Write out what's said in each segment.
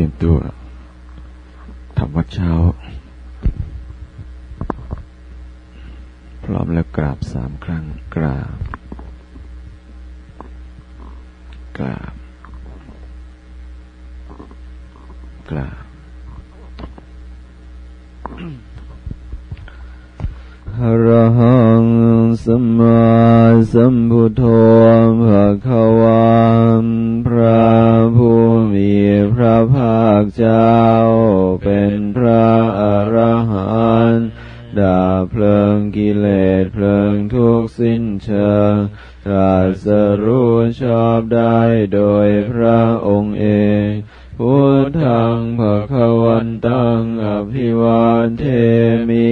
เตรียมตัวทำวัดเช้า พร้อมแล้วกราบสามครั้ง กราบ กราบ กราบ อรหังสัมมาสัมพุทโธภะคะวาพระผู้มีพระภาคเจ้า เป็นพระอรหันต์ดาเพลิงกิเลสเพลิงทุกสิ้นเชิงตรัสรู้ชอบได้โดยพระองค์เองพุทธังภะคะวันตังอภิวาเทมิ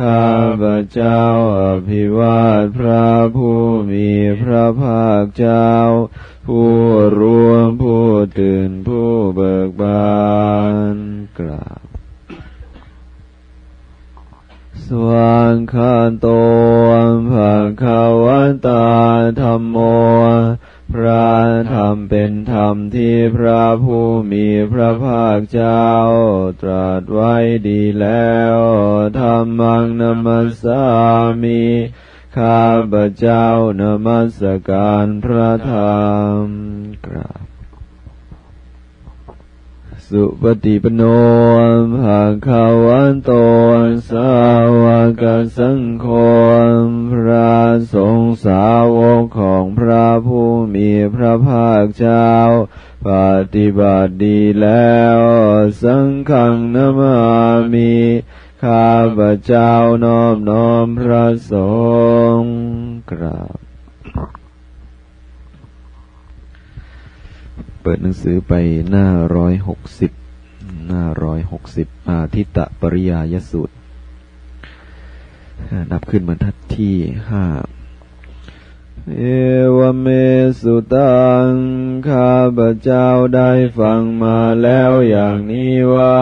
ข้าพระเจ้าอภิวาทพระผู้มีพระภาคเจ้า ผู้รวมผู้ตื่นผู้เบิกบานกราบสวางคาโต มีพระภาคเจ้า ตรัสไว้ดีแล้วธรรมังนมัสสามิข้าพระเจ้านมัสการพระธรรมกราบสุปฏิปโนภาคาวันโตสาวกสังโฆพระสงฆ์สาวกของพระผู้มีพระภาคเจ้า ปฏิบัติดีแล้ว สังฆังนามามิข้าพระเจ้าน้อบน้อมพระสงฆ์กราบ เปิดหนังสือไปหน้าร้อยหกสิบหน้าร้อยหกสิบอาทิตะปริยายสูตร นับขึ้นบรรทัดที่ห้า เอวเมสุตังข้าพเจ้าได้ฟังมาแล้วอย่างนี้ว่า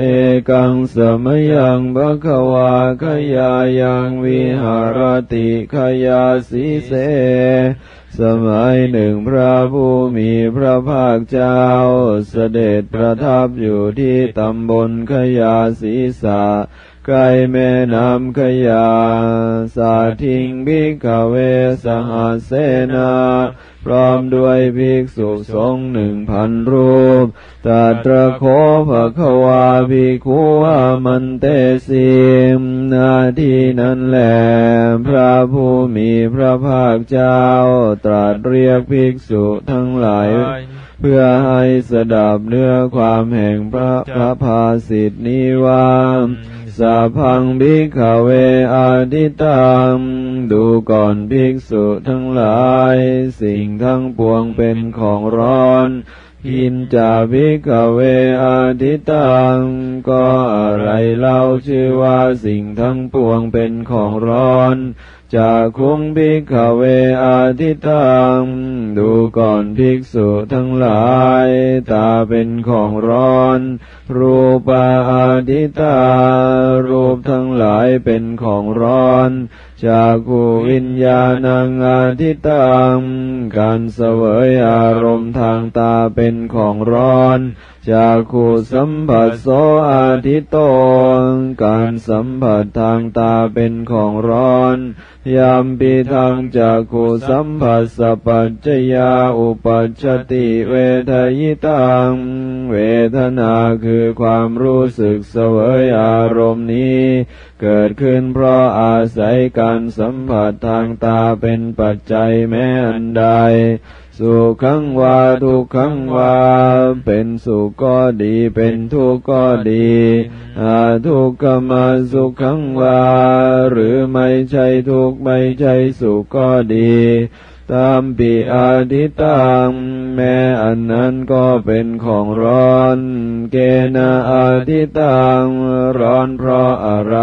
เอกังสมยังบะควาขยายังวิหารติขยาสีเส สมัยหนึ่งพระผู้มีพระภาคเจ้า เสด็จประทับอยู่ที่ตำบลขยาศีสา ใกล้แม่น้ำขยา สาทิงบิกเวสหัสเสนา พร้อมด้วยภิกษุสงฆ์หนึ่งพันรูปตาตระโคภะควาภิกขุอามันเตสิมนาที่นั้นแหลพระผู้มีพระภาคเจ้า ตรัสเรียกภิกษุทั้งหลายเพื่อให้สดับเนื้อความแห่งพระพระภาสิทธินี้ว่า สัพพังภิกขเวอาทิตังดูก่อนภิกษุทั้งหลาย สิ่งทั้งปวงเป็นของร้อนพินจาภิกขเวอาทิตังก็อะไรเล่าชื่อว่าสิ่งทั้งปวงเป็นของร้อน จากคุงภิกขเวอาทิตังดูก่อนภิกษุทั้งหลาย ตาเป็นของร้อน รูปาอาทิตา รูปทั้งหลายเป็นของร้อนจากูวิญญาณังอาทิตังการเสวยอารมณ์ทางตาเป็นของร้อนจากูสัมผัสโสอาทิโต การสัมผัสทางตาเป็นของร้อน ยามปีทางจากขูสัมผัสสะปัจจยาอุปัชชติเวทยิตัง เวทนาคือความรู้สึกเสวยอารมณ์นี้ เกิดขึ้นเพราะอาศัยการสัมผัสทางตาเป็นปัจจัยแม้อันใด สุขังวาทุกขังวา เป็นสุขก็ดี เป็นทุกข์ก็ดีอาทุกขมาสุขังวา หรือไม่ใช่ทุกข์ไม่ใช่สุขก็ดีตามปีอาทิตังแม้อันนั้นก็เป็นของร้อน เกณาอาทิตังร้อนเพราะอะไร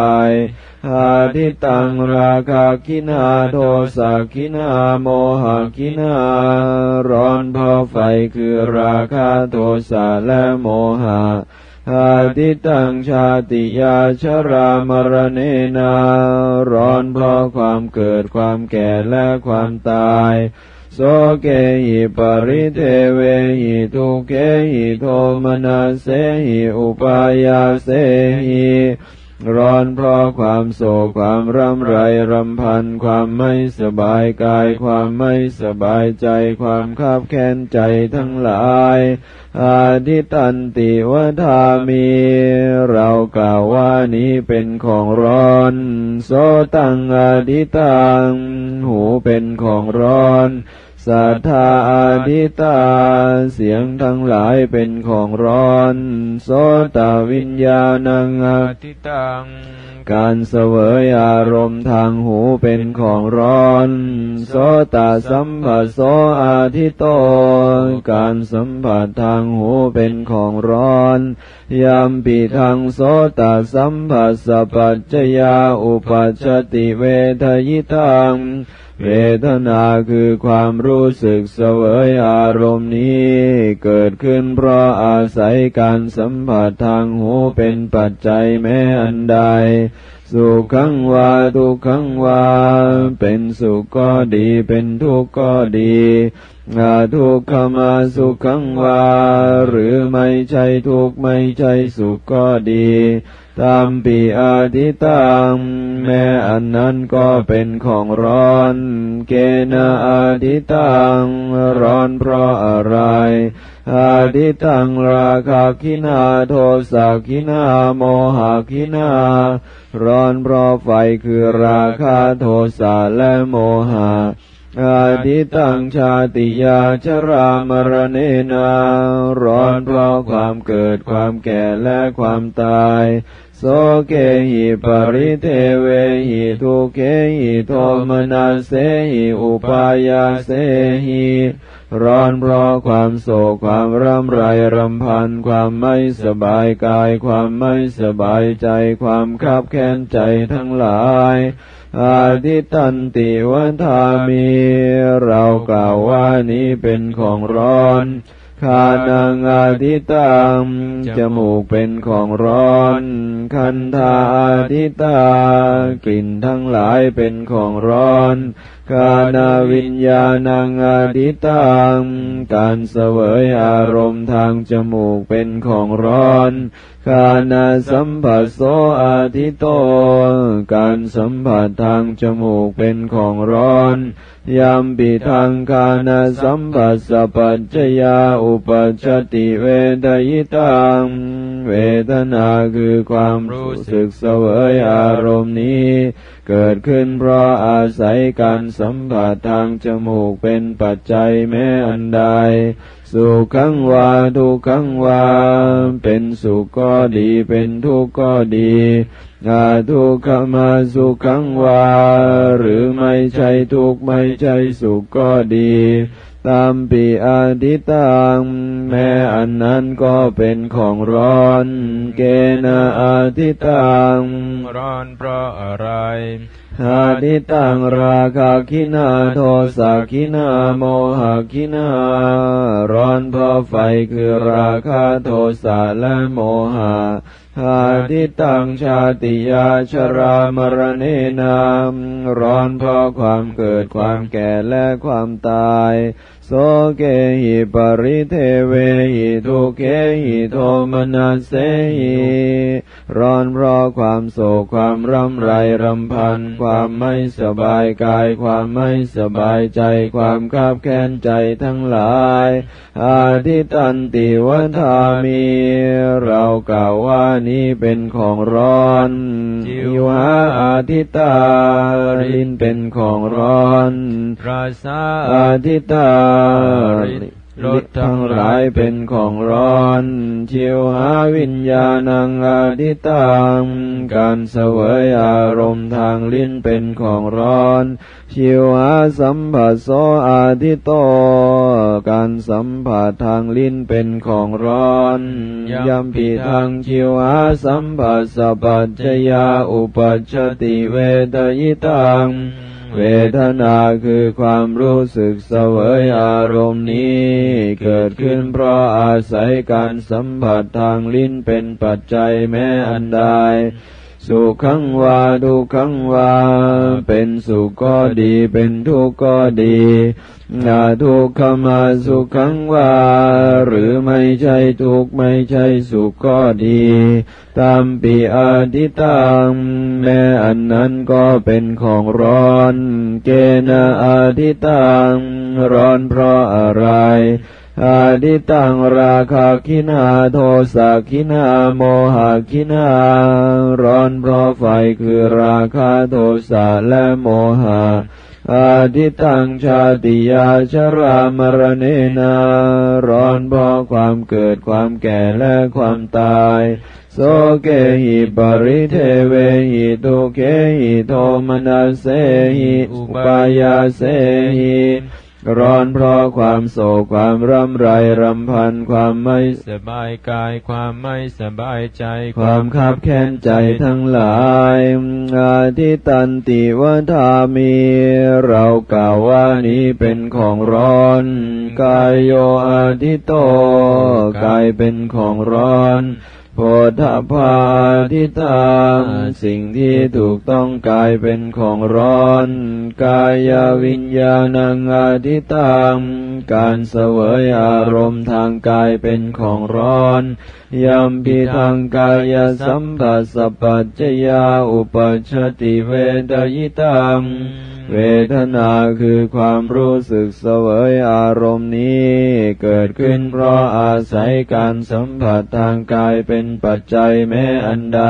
อาทิตังราคาคินาโทสะคินาโมหะคินาร้อนเพราะไฟคือราคาโทสะและโมหะอาทิตังชาติยาชรามรณเนนาร้อนเพราะความเกิดความแก่และความตายโสเกหิปริเทเวหิทุเกหิโทมนาเสหิอุปายาเสหิ ร้อนเพราะความโศกความรำไรรำพัน ความไม่สบายกาย ความไม่สบายใจ ความคับแค้นใจทั้งหลาย อาทิตันติวธามี เรากล่าวว่านี้เป็นของร้อน โสตังอาทิตัง หูเป็นของร้อน สัทธาอาดิตา เสียงทั้งหลายเป็นของร้อน โสตวิญญาณังอาทิตัง การเสวยอารมณ์ทางหูเป็นของร้อน โสตสัมผัสโสอาทิโต การสัมผัสทางหูเป็นของร้อนยามปีทางโสตสัมผัสสปัจจยาอุปัชติเวทยิตัง เวทนาคือความรู้สึกเสวยอารมณ์นี้ เกิดขึ้นเพราะอาศัยการสัมผัสทางหูเป็นปัจจัยแม้อันใด สุขังวาทุกขังวา เป็นสุขก็ดีเป็นทุกข์ก็ดีอาทุกขมาสุขังวา หรือไม่ใช่ทุกข์ไม่ใช่สุขก็ดี ตามปีอาทิตังแม้อันนั้นก็เป็นของร้อน เกณาอาทิตังร้อนเพราะอะไร อาทิตังราคาคินาโทสักคินาโมหะคินาร้อนเพราะไฟคือราคาโทสะและโมหะ อาทิตังชาติยาชรามรณเนาร้อนเพราะความเกิดความแก่และความตายโสเกหิปริเทเวหิทุเกหิโทมนาเสหิอุปายาเสหิร้อนเพราะความโศกความร่ำไรรำพันความไม่สบายกาย ความไม่สบายใจ ความคับแค้นใจทั้งหลาย อาทิตันติวันทามี เรากล่าวว่านี้เป็นของร้อนคานังอาทิตังจมูกเป็นของร้อน คันธาอาทิตากลิ่นทั้งหลายเป็นของร้อน กานาวิญญาณังอาทิตัง การเสวยอารมณ์ทางจมูกเป็นของร้อนกานาสัมผัสโสอาทิโต การสัมผัสทางจมูกเป็นของร้อนยามปิทางคานาสัมปัสสปัจจยาอุปัชติเวทยิตังเวทนาคือความรู้สึกเสวยอารมณ์นี้ เกิดขึ้นเพราะอาศัยการสัมผัสทางจมูกเป็นปัจจัยแม้อันใด สุขังวาทุขังวา เป็นสุขก็ดีเป็นทุกข์ก็ดีอาทุกขมาสุขังวา หรือไม่ใช่ทุกข์ไม่ใช่สุขก็ดีตามปีอาทิตังแม้อันนั้นก็เป็นของร้อน เกณอาทิตังร้อนเพราะอะไรอาทิตังราคาคินาโทสักคินาโมหะคินาร้อนเพราะไฟคือราคาโทสะและโมหะอาทิตังชาติยาชรามรณนามร้อนเพราะความเกิดความแก่และความตาย สเกหิปริเทเวหิทุเกหิโทมนัสเสหิร้อนเพราะความโศกความรำไรรำพัน ความไม่สบายกาย ความไม่สบายใจ ความคับแค้นใจทั้งหลาย อาทิตันติวัฏามี เรากล่าวว่านี้เป็นของร้อนจิวหาอาทิตารินเป็นของร้อนราสาอาทิตาลดทั้งหลายเป็นของร้อนชิวหาวิญญาณังอาทิตังการเสวยอารมณ์ทางลิ้นเป็นของร้อนชิวหาสัมผัสโสอาทิโต การสัมผัสทางลิ้นเป็นของร้อนยมปีทางชิวหาสัมผัสสปัจจยาอุปัชติเวทยิตัง เวทนาคือความรู้สึกเสวยอารมณ์นี้ เกิดขึ้นเพราะอาศัยการสัมผัสทางลิ้นเป็นปัจจัยแม้อันใดสุขังวาทุขังวาเป็นสุขก็ดีเป็นทุกข์ก็ดี นาทุกขมาสุขังวา หรือไม่ใช่ทุกไม่ใช่สุขก็ดีตามปีอาทิตังแม้อันนั้นก็เป็นของร้อน เกณอาทิตังร้อนเพราะอะไรอาดิตังราคาคินาโทสะคินาโมหะคินาร้อนเพราะไฟคือราคาโทสะและโมหะ อาทิตังชาติยาชรามรณเนา ร้อนพราะความเกิดความแก่และความตาย โสเกหิปริเทเวหิตุเกหิโทมนัสเสหิ อุปายาเสหิ ร้อนเพราะความโศกความร่ำไรรำพันความไม่สบายกาย ความไม่สบายใจ ความขับแค้นใจทั้งหลายอาทิตันติวธามี เรากล่าวว่านี้เป็นของร้อน กายโยอาทิโต กายเป็นของร้อน ธพาทิตาสิ่งที่ถูกต้องกายเป็นของร้อน กายวิญญาณังอาทิตังการเสวยอารมณ์ทางกายเป็นของร้อนยามพิทางกายสัมผัสปัจจยาอุปชติเวทยิตังเวทนาคือความรู้สึกเสวยอารมณ์นี้ เกิดขึ้นเพราะอาศัยการสัมผัสทางกายเป็นปัจจัยแม้อันใด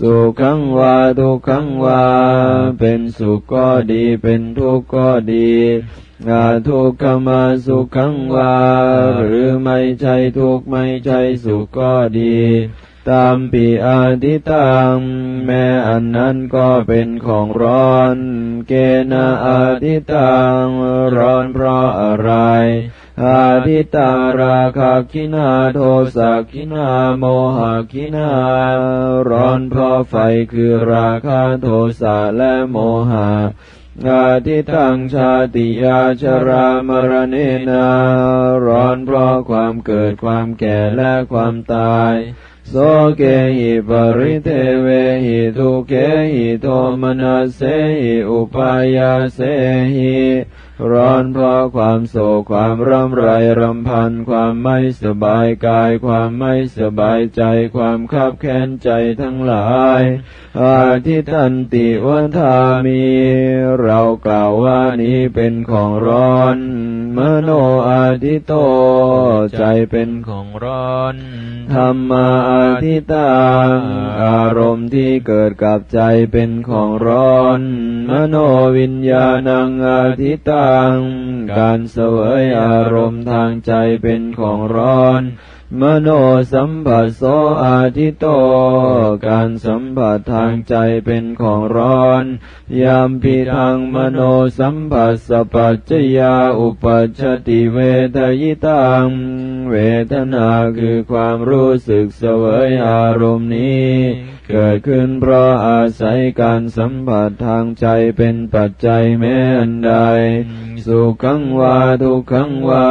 สุขังวาทุกขังวา เป็นสุขก็ดีเป็นทุกข์ก็ดีอาทุกขมาสุขังวา หรือไม่ใช่ทุกข์ไม่ใช่สุขก็ดี ตามปีอาทิตังแม้อันนั้นก็เป็นของร้อน เกณอาทิตังร้อนเพราะอะไร อาทิตาราคาคินาโทสักคินาโมหะคินา ร้อนเพราะไฟคือราคาโทสะและโมหะอาทิตังชาติยาชรามรณเนา ร้อนเพราะความเกิดความแก่และความตายโสเกหิปริเทเวหิทุเกหิโทมนัสเสหิอุปายาเสหิ ร้อนเพราะความโศกความร่ำไรรำพัน ความไม่สบายกาย ความไม่สบายใจ ความคับแค้นใจทั้งหลาย อาทิตันติวันทามี เรากล่าวว่านี้เป็นของร้อน มโนอาทิโต ใจเป็นของร้อน ธรรมาอาทิตาอารมณ์ที่เกิดกับใจเป็นของร้อน มโนวิญญาณังอาทิตาการเสวยอารมณ์ทางใจเป็นของร้อน มโนสัมผัสโสอาทิโต การสัมผัสทางใจเป็นของร้อน ยามพิทางมโนสัมผัสสปัจจยาอุปัชติเวทยิตัง เวทนาคือความรู้สึกเสวยอารมณ์นี้ เกิดขึ้นเพราะอาศัยการสัมผัสทางใจเป็นปัจจัยแม้อันใด สุขังวาทุกขังวา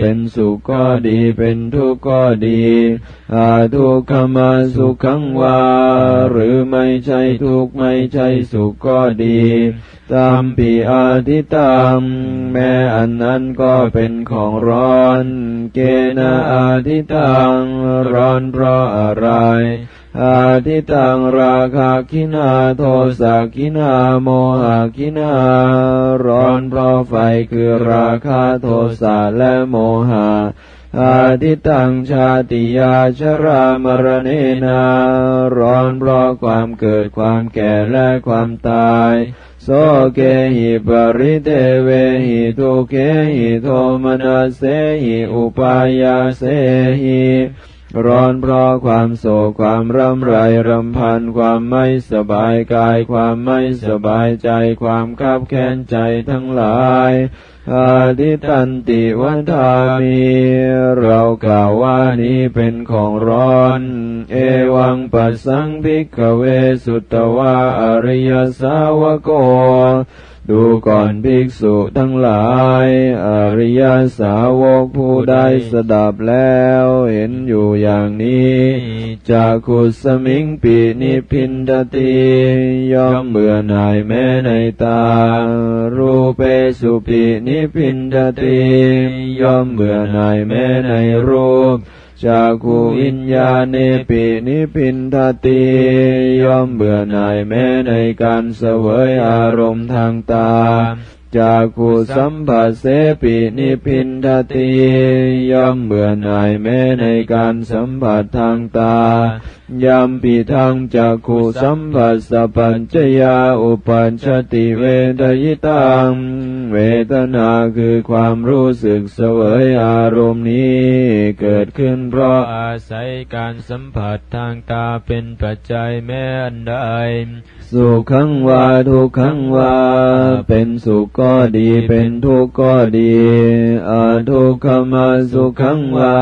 เป็นสุขก็ดีเป็นทุกข์ก็ดีอาทุกขมาสุขังวา หรือไม่ใช่ทุกข์ไม่ใช่สุขก็ดีตามปีอาทิตังแม้อันนั้นก็เป็นของร้อน เกณาอาทิตังร้อนเพราะอะไร อาทิตังราคาคินาโทสักคินาโมหะคินาร้อนเพราะไฟคือราคาโทสะและโมหะอาทิตังชาติยาชรามรณเนาร้อนเพราะความเกิดความแก่และความตายโสเกหิปริเทเวหิทุเกหิโทมนัสเสหิอุปายาเสหิ ร้อนเพราะความโศกความร่ำไรรำพันความไม่สบายกาย ความไม่สบายใจ ความคับแค้นใจทั้งหลายอาทิตตันติวะทามิ เรากล่าวว่านี้เป็นของร้อน เอวังปัสสังภิกขะเวสุตะวาอะริยะสาวะโก ดูก่อนภิกษุทั้งหลาย อริยสาวกผู้ได้สดับแล้วเห็นอยู่อย่างนี้จักขุสมิงปินิพพินทะติย่อมเบื่อหน่ายแม้ในตา รูเปสุปีนิพินดติย่อมเบื่อหน่ายแม้ในรูป จากขูอิญญาเนปินิพินทติย่อมเบื่อหน่ายแม้ในการเสวยอารมณ์ทางตาจากขูสัมผัสเสปินิพินทติย่อมเบื่อหน่ายแม้ในการสัมผัสทางตา ยามปีทางจากขูสัมผัสสปัญจยาอุปัญชติเวทยิตังเวทนาคือความรู้สึกเสวยอารมณ์นี้ เกิดขึ้นเพราะอาศัยการสัมผัสทางตาเป็นปัจจัยแม้อันใดสุขังวาทุกขังวาเป็นสุขก็ดีเป็นทุกข์ก็ดีอาทุกขมะสุขังวา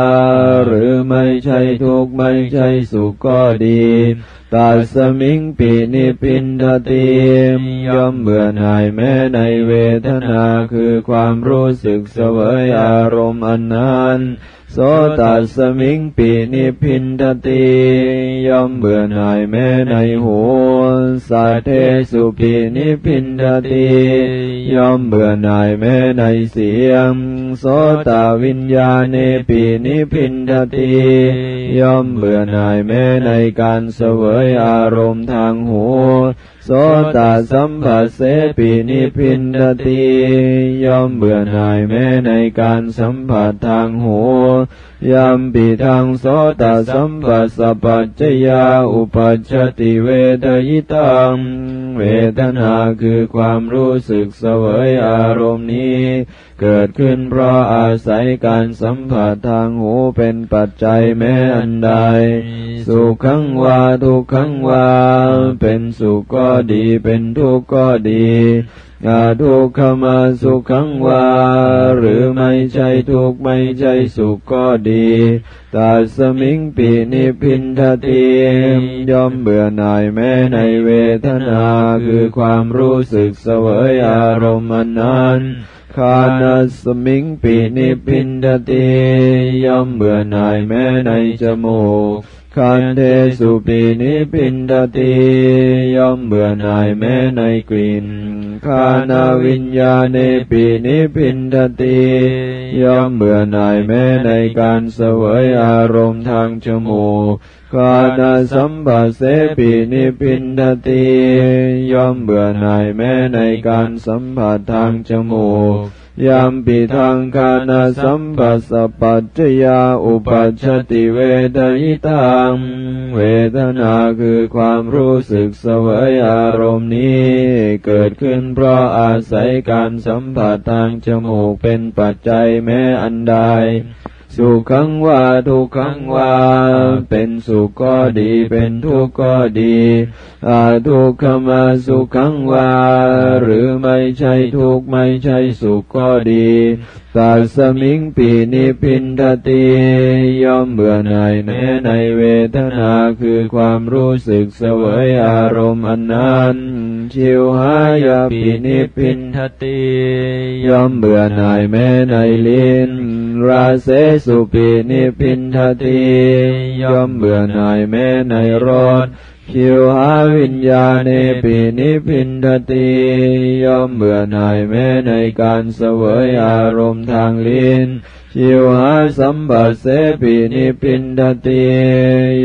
หรือไม่ใช่ทุกข์ไม่ใช่สุขก็ดีตัสมิงปินิพพินทะติย่อมเบื่อหน่ายแม้ในเวทนาคือความรู้สึกเสวยอารมณ์อันนั้นโสตัสมิงปินิพพินทะติย่อมเบื่อหน่ายแม้ในหู สัทเทสุปินิพพินทะติย่อมเบื่อหน่ายแม้ในเสียงโสตวิญญาเนปีนิพินทติย่อมเบื่อหน่ายแม้ในการเสวยอารมณ์ทางหู สตสัมผัสเสปีนิพินติย่อมเบื่อหน่ายแม้ในการสัมผัสทางหูยามปีทางโสตสัมปัสสปัจจยาอุปัชติเวทยิตังเวทนาคือความรู้สึกเสวยอารมณ์นี้ เกิดขึ้นเพราะอาศัยการสัมผัสทางหูเป็นปัจจัยแม้อันใด สุขังวาทุกขังวาเป็นสุขก็ดีเป็นทุกข์ก็ดีอาทุกขมาสุขังวา หรือไม่ใช่ทุกข์ไม่ใช่สุขก็ดีตัสมิงปินิพพินทะติย่อมเบื่อหน่ายแม้ในเวทนาคือความรู้สึกเสวยอารมณ์นั้นฆานัสมิงปินิพพินทะติย่อมเบื่อหน่ายแม้ในจมูก คันเธสุปินิพพินทะติย่อมเบื่อหน่ายแม้ในกลิ่นฆานะวิญญาเณปินิพพินทะติย่อมเบื่อหน่ายแม้ในการเสวยอารมณ์ทางจมูกกานาสัมปัสเสปีนิพินทติย่อมเบื่อหน่ายแม้ในการสัมผัสทางจมูก ยามปิทางคานาสัมปัสสะปัจจยาอุปัชติเวทยิตังเวทนาคือความรู้สึกเสวยอารมณ์นี้ เกิดขึ้นเพราะอาศัยการสัมผัสทางจมูกเป็นปัจจัยแม้อันใด สุขังว่าทุกขังว่าเป็นสุขก็ดีเป็นทุกข์ก็ดีอาทุกขมาสุขังว่าหรือไม่ใช่ทุกข์ไม่ใช่สุขก็ดีตาสมิงปีนิพินทติย่อมเบื่อหน่ายแม้ในเวทนาคือความรู้สึกเสวยอารมณ์อันนั้นชิวหายาปีนิพินทติย่อมเบื่อหน่ายแม้ในลิ้น ราเสสุปีนิพินทติย่อมเบื่อหน่ายแม้ในรสคิวหาวิญญาเนปินิพินทติย่อมเบื่อหน่ายแม้ในการเสวยอารมณ์ทางลิ้นชิวหาสัมบัสเสปินิพินทติ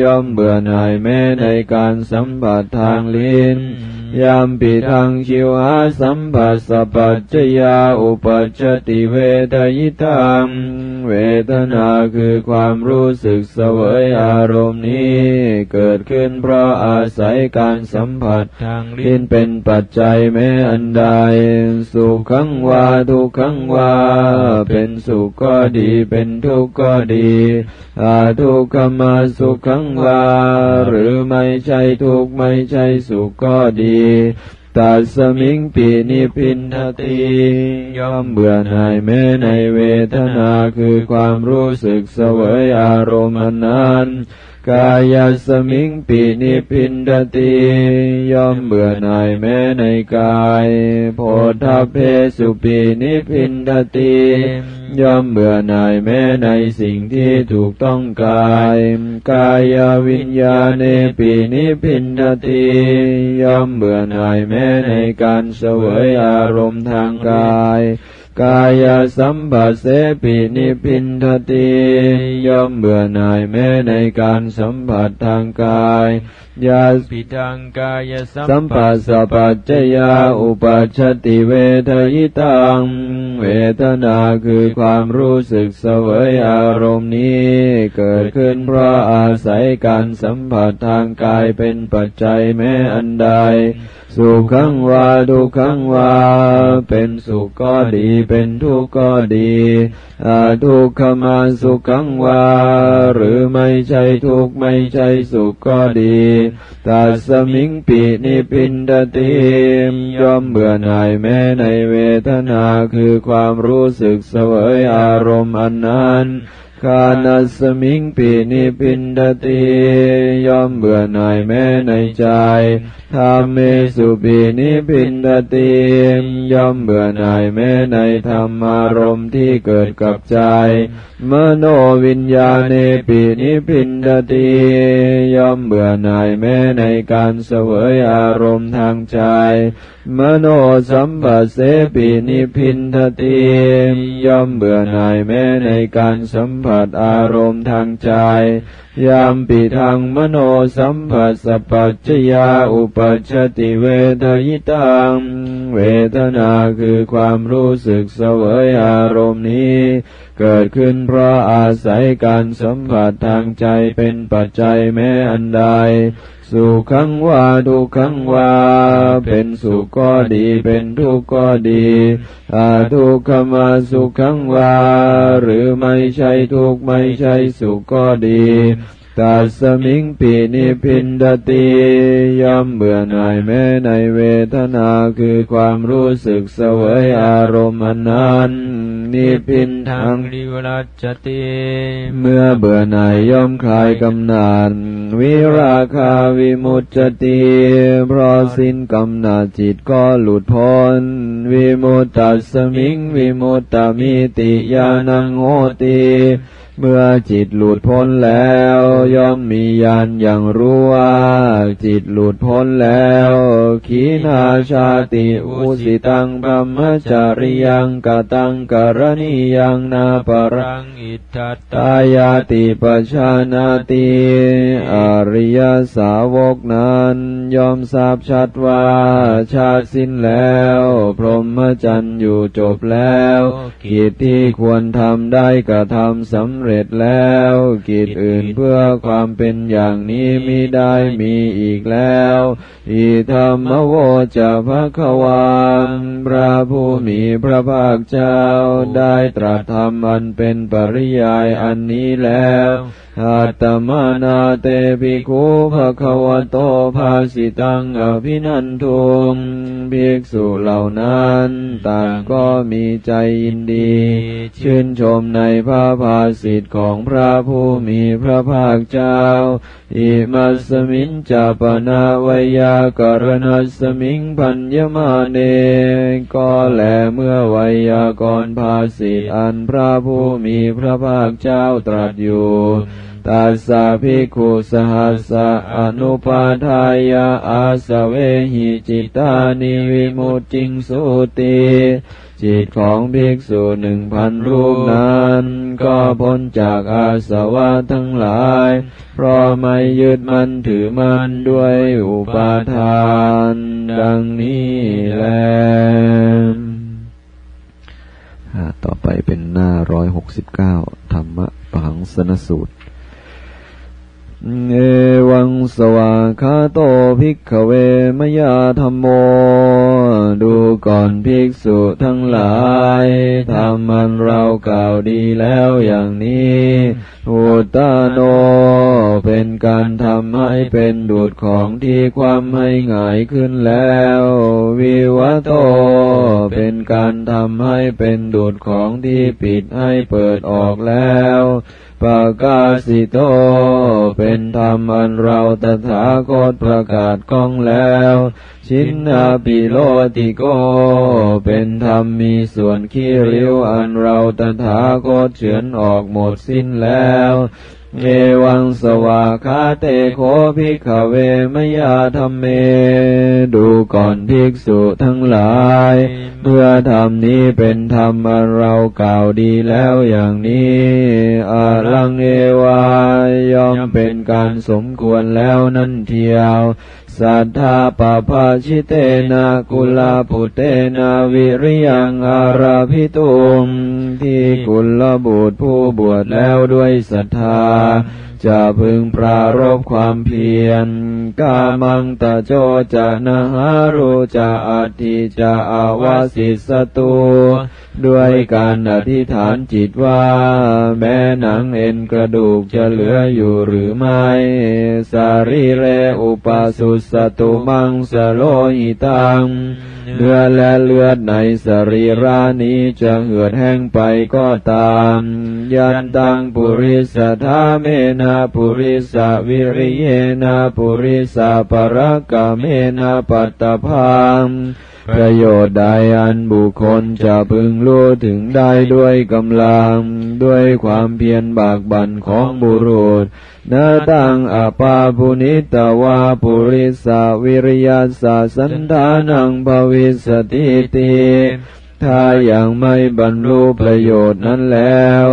ย่อมเบื่อหน่ายแม้ในการสัมบัติทางลิ้น ยามปิทังชิวหาสัมปัสสปัจจยาอุปัชติเวทยิตังเวทนาคือความรู้สึกเสวยอารมณ์นี้ เกิดขึ้นเพราะอาศัยการสัมผัสทางลิ้นเป็นปัจจัยแม้อันใด สุขังวาทุกขังวา เป็นสุขก็ดีเป็นทุกข์ก็ดีอาทุกขมาสุขังวาหรือ ใช่ทุกข์ไม่ใช่สุขก็ดีตัสมิงปีนิพินทติย่อมเบื่อหน่ายแม้ในเวทนาคือความรู้สึกเสวยอารมณ์นั้น กายสมิงปีนิพินดติย่อมเบื่อหน่ายแม้ในกาย โพธเพสุปีนิพินดติย่อมเบื่อหน่ายแม้ในสิ่งที่ถูกต้องกาย กายวิญญาณปีนิพินดติย่อมเบื่อหน่ายแม้ในการเสวยอารมณ์ทางกาย กายสัมปัสเสปินิพินทติย่อมเบื่อหน่ายแม้ในการสัมผัสทางกายยาปิทังกายสัมปัสสะปัจจยาอุปัชติเวทยิตัง เวทนาคือความรู้สึกเสวยอารมณ์นี้ เกิดขึ้นเพราะอาศัยการสัมผัสทางกายเป็นปัจจัยแม้อันใด สุขังวาทุขังวา เป็นสุขก็ดี เป็นทุกข์ก็ดีอาทุกขมาสุขังวา หรือไม่ใช่ทุกข์ไม่ใช่สุขก็ดีตัสมิงปีนิพินดติย่อมเบื่อหน่ายแม้ในเวทนาคือความรู้สึกเสวยอารมณ์อันนั้นกานัสมิงปีนิพินดติย่อมเบื่อหน่ายแม้ในใจ ธรรมเมสุปีนิพินดติย่อมเบื่อหน่ายแม้ในธรรมารมณ์ที่เกิดกับใจ มโนวิญญาณปีนิพินดติย่อมเบื่อหน่ายแม้ในการเสวยอารมณ์ทางใจ มโนสัมปัสเสปีนิพินทติย่อมเบื่อหน่ายแม้ในการสัมผัสอารมณ์ทางใจ ยามปิทางมโนสัมผัสปัจจยาอุปัชติเวทยิตัง เวทนาคือความรู้สึกเสวยอารมณ์นี้ เกิดขึ้นเพราะอาศัยการสัมผัสทางใจเป็นปัจจัยแม้อันใด สุขังวาทุขังวาเป็นสุขก็ดีเป็นทุกข์ก็ดีอาทุกขมาสุขังวาหรือไม่ใช่ทุกข์ไม่ใช่สุขก็ดีตัสมิงปีนิพินดติย่อมเบื่อหน่ายแม้ในเวทนาคือความรู้สึกเสวยอารมณ์นั้นนิพินทางริวรัจติเมื่อเบื่อหน่ายย่อมคลายกำนัด วิราคาวิมุตติเพราะสิ้นกำนัดจิตก็หลุดพ้น วิมุตตัสมิง วิมุตตมิติยานังโหติ เมื่อจิตหลุดพ้นแล้วย่อมมีญาณอย่างรู้ว่า จิตหลุดพ้นแล้วขีนาชาติอุสิตังพรมจาริยังกตังกรณียังนาปรังอิทัตตายาติปชานาติอริยสาวกนั้นย่อมทราบชัดว่า ชาติสิ้นแล้ว พรหมจรรย์อยู่จบแล้วกิจที่ควรทำได้กระทำสำเร็จเรศแล้ว กิจอื่นเพื่อความเป็นอย่างนี้มิได้มีอีกแล้ว อิธรรมโวจะพระความพระผู้มีพระภาคเจ้าได้ตรัสธรรมอันเป็นปริยายอันนี้แล้ว อัตมานาเตปิคูภะคะวะโตภาสิตังอภินันทุงภิกษุเหล่านั้นต่างก็มีใจยินดี ชื่นชมในพระภาสิทธิ์ของพระผู้มีพระภาคเจ้า อิมัสมินจาปนาวยากรณสมิงพัญญมาเน ก็แลเมื่อวยากรภาสิทธิ์อันพระผู้มีพระภาคเจ้าตรัสอยู่ ตัสสะภิกขุสหัสสะอนุปาทายาอาสเวหิจิตานิวิมุตจิงสุติจิตของภิกษุหนึ่งพันรูปนั้น ก็พ้นจากอาสวะทั้งหลาย เพราะไม่ยึดมันถือมันด้วยอุปาทาน ดังนี้แลต่อไปเป็นหน้าร้อยหกสิบเก้าธรรมะปังสนสูตร เอวังสวาคาโตภิกขเวมยาธรรมโม ดูก่อนภิกษุทั้งหลายทำมันเรากล่าวดีแล้วอย่างนี้อุตาโน เป็นการทำให้เป็นดุดของที่ความให้หงายขึ้นแล้ว วิวัตโต เป็นการทำให้เป็นดุดของที่ปิดให้เปิดออกแล้ว ปกาสิโต เป็นธรรมอันเราตถาคตประกาศก้องแล้ว ชินนาปิโลติโก เป็นธรรมมีส่วนขี้ริ้วอันเราตถาคตเฉือนออกหมดสิ้นแล้ว เอวังสวาคาเตโคภิกขเวมยาธรรมเม ดูก่อนภิกษุทั้งหลายเพื่อธรรมนี้เป็นธรรมเรากล่าวดีแล้วอย่างนี้อาลังเอวายอมเป็นการสมควรแล้วนั่นเทียว สัทธาปภาชิเตนะกุลาปุเตนะวิริยังอาราพิตุมที่กุลบุตรผู้บวชแล้วด้วยศรัทธาจะพึงปรารบความเพียร กามังตะโจจะนะหารุจะอัติจะอาวาสิสตู ด้วยการอธิษฐานจิตว่า แม้หนังเอ็นกระดูกจะเหลืออยู่หรือไม่ สารีเรอุปสุสตุมังสโลหิตังเลือและเลือดในสรีรานี้จะเหือดแห้งไปก็ตาม ยันตังปุริสธาเมนาปุริสวิริเยนาปุริสปรกะเมนาปัตตภาม ประโยชน์ใดอันบุคคลจะพึงรู้ถึงได้ด้วยกำลัง ด้วยความเพียรบากบั่นของบุรุษนาตังอปาปุนิตวาปุริสาวิริยาสาสันทานังภวิสติติ ถ้ายังไม่บรรลุประโยชน์นั้นแล้ว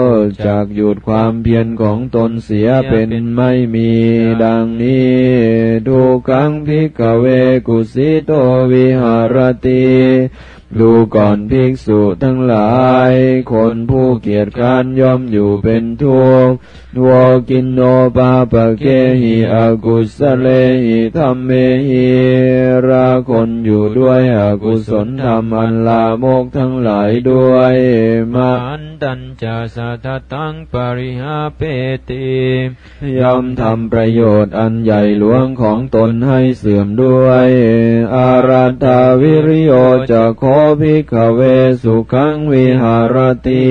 จากหยุดความเพียรของตนเสียเป็นไม่มีดังนี้ทุกังพิกเวกุสิโตวิหารติ ดูก่อนภิกษุทั้งหลาย คนผู้เกียจคร้านย่อมอยู่เป็นทุกข์วกินโนปาปะเกหิอากุสเลหิธรรมเมหิราคนอยู่ด้วยอกุศลธรรมอันลามกทั้งหลายด้วยมาอันตัญจาสัทตังปริหาเปติย่อมทำประโยชน์อันใหญ่หลวงของตนให้เสื่อมด้วย อาราธาวิริโยจะโคภิกขเวสุขังวิหารติ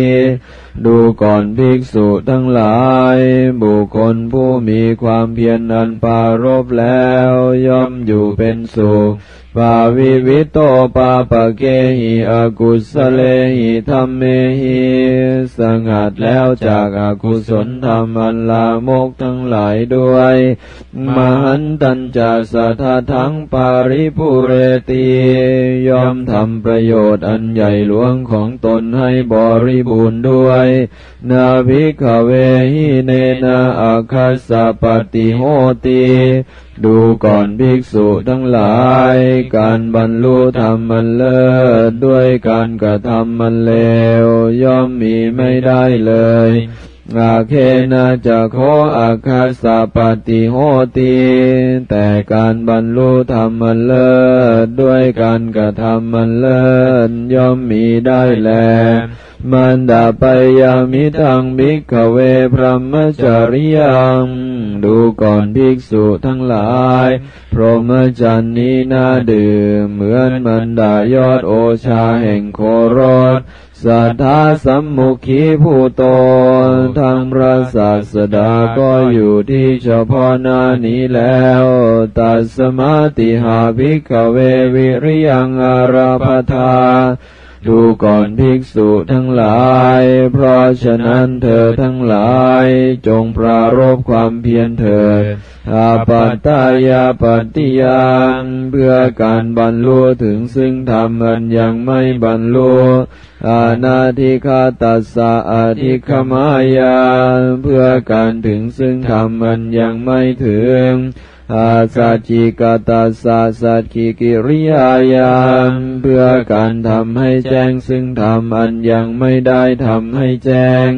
ดูก่อนภิกษุทั้งหลาย บุคคลผู้มีความเพียรนันปารบแล้วย่อมอยู่เป็นสุขปาวิวิโตปาปะเกหิอากุสเลหิธรรมเมหิสงัดแล้วจากอากุศลธรรมอันลามกทั้งหลายด้วย มหันตัญจาสัททั้งปาริปุเรตียอมทำประโยชน์อันใหญ่หลวงของตนให้บริบูรณ์ด้วยนาภิกเวหิเนนาอาคาสะปติโหตีดูก่อนภิกษุทั้งหลาย การบรรลุธรรมมันเลิศด้วยการกระทำมันเลวย่อมมีไม่ได้เลยอาเคนาจะโคอาคาสาปติโหตีแต่การบรรลุธรรมมันเลิศด้วยการกระทำมันเลิศย่อมมีได้แล มันดาไปยามิทังบิกเวพรหมจริยังดูก่อนภิกษุทั้งหลาย พรหมจันนี้น่าดื่ม เหมือนมันดายอดโอชาแห่งโครส สัทธาสัมมุขีผู้โตทางพระศาสดาก็อยู่ที่เฉพาะหน้านี้แล้วตัสมาติหาภิกเววิริยังอาราพธาดูก่อนภิกษุทั้งหลาย เพราะฉะนั้นเธอทั้งหลาย จงปรารบความเพียรเถิดอาปัตตายาปฏิยานเพื่อการบรรลุถึงซึ่งธรรมอันยังไม่บรรลุ อานาธิคาตัสสะอาธิคมายา เพื่อการถึงซึ่งธรรมอันยังไม่ถึงอาสัจจิกตาสาสัจิกิริยายานเพื่อการทำให้แจ้งซึ่งทำอันยังไม่ได้ทำให้แจ้ง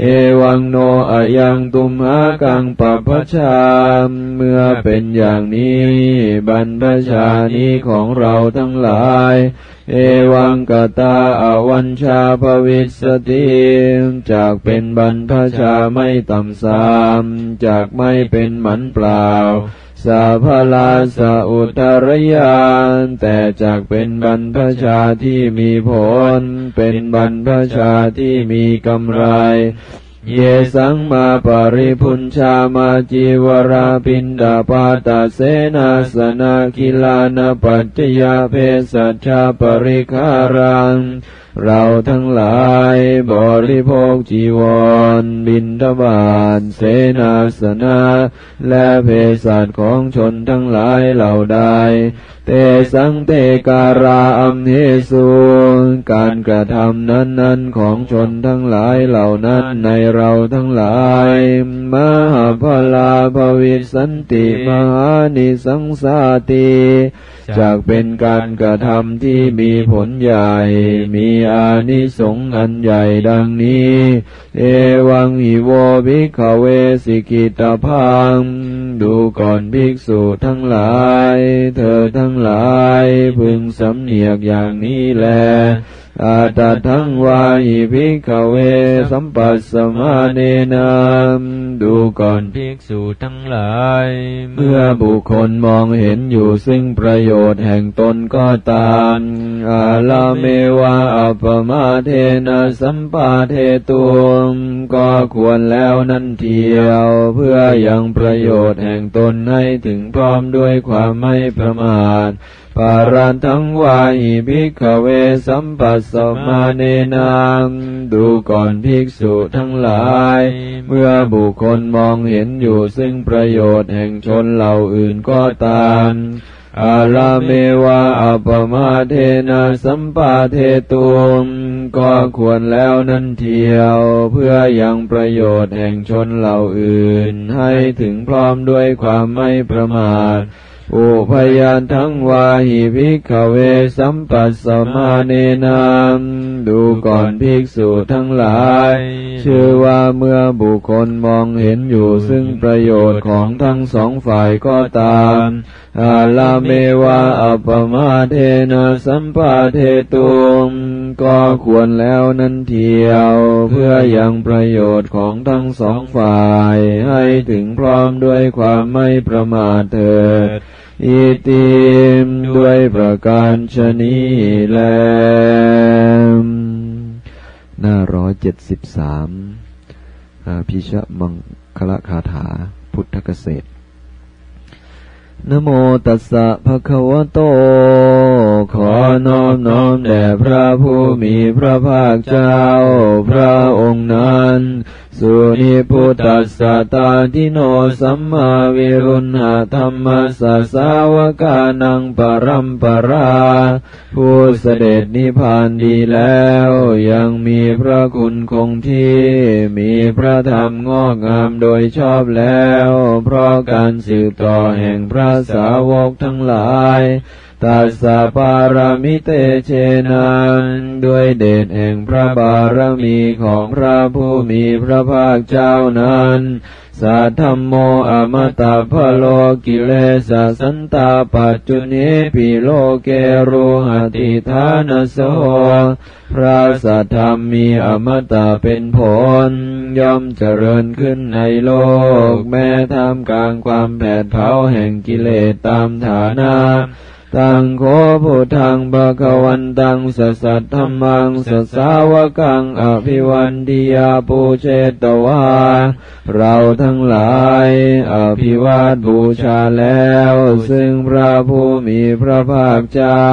เอวังโนอายังตุมหากังปัพชาเมื่อเป็นอย่างนี้ บรรพชานี้ของเราทั้งหลาย เอวังกตาอวันชาภวิสติจากเป็นบรรพชาไม่ต่ำสามจากไม่เป็นหมันเปล่าสาพลาสาอุตรยานแต่จากเป็นบรรพชาที่มีผล เป็นบรรพชาที่มีกำไร เยสังมาปริพุญชามาจีวราปินดาปาตาเสนาสนาคิลานปัจจยาเพสัชาปริคารัง เราทั้งหลายบริโภคจีวร บินทบาทเสนาสนะ และเพสัชของชนทั้งหลายเหล่าใดเตสังเตการาอัมเหสุการกระทำนั้นนั้นของชนทั้งหลายเหล่านั้นในเราทั้งหลาย มหาพลาภวิสันติมหานิสังสาติจากเป็นการกระทำที่มีผลใหญ่มีอานิสงส์อันใหญ่ดังนี้ เอวังอิโวภิกขเวสิกิตาพัง ดูก่อนภิกษุทั้งหลาย เธอทั้งหลายพึงสำเนียกอย่างนี้แล อาตทั้งวาหิภิกขเว สัมปัสสมาเนนามดูก่อนภิกษุทั้งหลาย เมื่อบุคคลมองเห็นอยู่ซึ่งประโยชน์แห่งตนก็ตามอาลาเมวะอัปมาเทนะสัมปาเทตุมก็ควรแล้วนั่นเทียว เพื่อยังประโยชน์แห่งตนให้ถึงพร้อมด้วยความไม่ประมาท ปารันทั้งวาหิภิกขเวสัมปัสสมาเนนางดูก่อนภิกษุทั้งหลาย เมื่อบุคคลมองเห็นอยู่ซึ่งประโยชน์แห่งชนเหล่าอื่นก็ตามอาลาเมวะอัปมาเทนะสัมปาเทตุมก็ควรแล้วนั่นเทียว เพื่อยังประโยชน์แห่งชนเหล่าอื่น ให้ถึงพร้อมด้วยความไม่ประมาท อุพยานทั้งวาหิภิกขเวสัมปัสสมาเนนามดูก่อนภิกษุทั้งหลาย ชื่อว่าเมื่อบุคคลมองเห็นอยู่ซึ่งประโยชน์ของทั้งสองฝ่ายก็ตามอาลาเมวะอัปมาเทนะสัมปาเทตุ ก็ควรแล้วนั้นเทียว เพื่อยังประโยชน์ของทั้งสองฝ่าย ให้ถึงพร้อมด้วยความไม่ประมาทเถิดอิติมด้วยประการชนีแลมหน้าร้อยเจ็ดสิบสามพิชมังคละคาถาพุทธเกษตรนโมตัสสะภะคะวะโต ขอน้อมน้อมแด่พระผู้มีพระภาคเจ้า พระองค์นั้น สุนิพุทธัสสะตาทิโนสัมมาวิรุณหธรรมสสาวกานังปรัมปรา ผู้เสด็จนิพพานดีแล้ว ยังมีพระคุณคงที่ มีพระธรรมงอกงามโดยชอบแล้ว เพราะการสืบต่อแห่งพระสาวกทั้งหลาย ตัสสะปารามิเตเชนันด้วยเดชแห่งพระบารมีของพระผู้มีพระภาคเจ้านั้นสัทธมโมอมตะพะโลกิเลสสันตาปัจจุเนปิโลเกรุหติธานโสพระสัทธรรมมีอมตะเป็นผล ย่อมเจริญขึ้นในโลก แม้ท่ามกลางความแผดเผาแห่งกิเลสตามฐานะ ตังโคพุทังบะกวันตังสัสัทธรรมังสสาวกังอภิวันติยาปูเชตวา เราทั้งหลายอภิวาทบูชาแล้ว ซึ่งพระผู้มีพระภาคเจ้า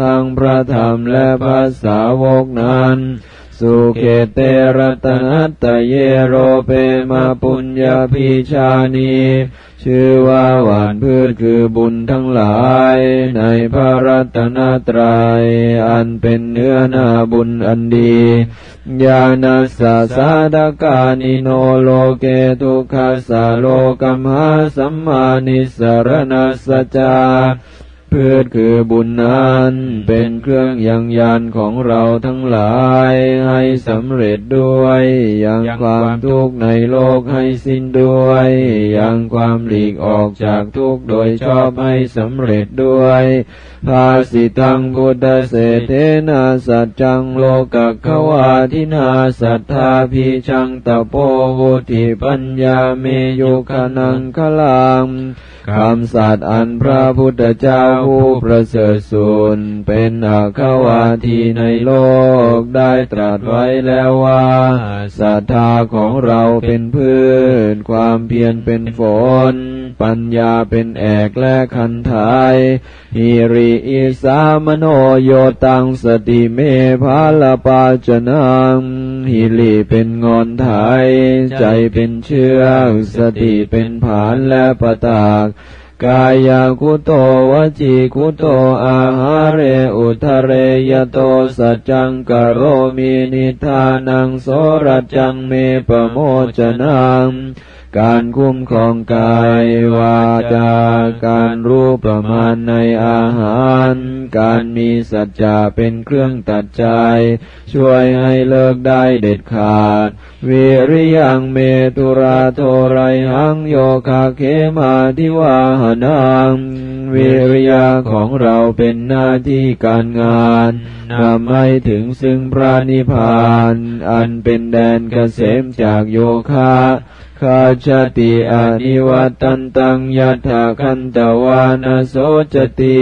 ทั้งพระธรรมและพระสาวกนั้น สุเกเตระตนัตะเยโรเปมาปุญญาพิชานีชื่อว่าหวานพืชคือบุญทั้งหลายในพระรัตนตรัยอันเป็นเนื้อนาบุญอันดีญาณสัสาดกานิโนโลเกทุกขาสาโลกัมหาสัมมานิสรณสจา พืชคือบุญนั้น เป็นเครื่องยังยานของเราทั้งหลายให้สำเร็จด้วยยังความทุกข์ในโลกให้สิ้นด้วยยังความหลีกออกจากทุกข์โดยชอบให้สำเร็จด้วยภาสิตังพุทธเศรษฐนาสัจจังโลกขวาทินาสัทธาพิชังตะโพวุติปัญญาเมยุคนังคลังคำสัตย์อันพระพุทธเจ้าผู้ประเสริฐสุดเป็นอาคาวาทีในโลกได้ตรัสไว้แล้วว่าศรัทธาของเราเป็นพืช ความเพียรเป็นฝน ปัญญาเป็นแอกและคันทายฮิริอิสามโนโยตังสติเมภาลปาจนังฮิริเป็นงอนไทยใจเป็นเชือก สติเป็นผานและประตาก กายคุโตวจีคุโตอาหาเรอุทะเรยโตสัจจังกโรมินิทานังโสรจังเมปโมจนัง การคุ้มครองกายวาจาการรู้ประมาณในอาหาร การมีสัจจะเป็นเครื่องตัดใจ ช่วยให้เลิกได้เด็ดขาด วิริยังเมตุราโทไรหังโยคาเคมาทิวาหนังวิริยะของเราเป็นหน้าที่การงานนำให้ถึงซึ่งพระนิพพาน อันเป็นแดนเกษมจากโยคะ คาชติอานิวัตันตังยัตถาคันตวานาโสจติ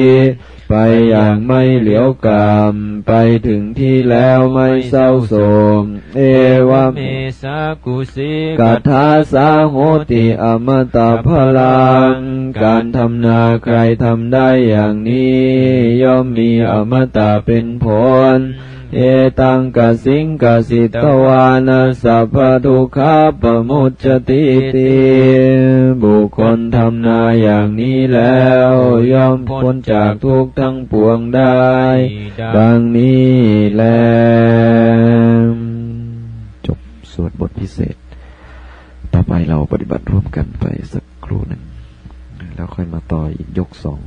ไปอย่างไม่เหลียวกามไปถึงที่แล้วไม่เศร้าโศกเอวะเมสากุสิกัทาสาโหติอมตะพลัง การทำนาใครทำได้อย่างนี้ ย่อมมีอมตะเป็นผล เอตังกสิงกสิตวานาสัพพทุขาปมุจติติบุคคลทำนาอย่างนี้แล้ว ย่อมพ้นจากทุกทั้งปวงได้ ดังนี้แลจบสวดบทพิเศษ ต่อไปเราปฏิบัติร่วมกันไปสักครู่หนึ่ง แล้วค่อยมาต่ออีกยกสอง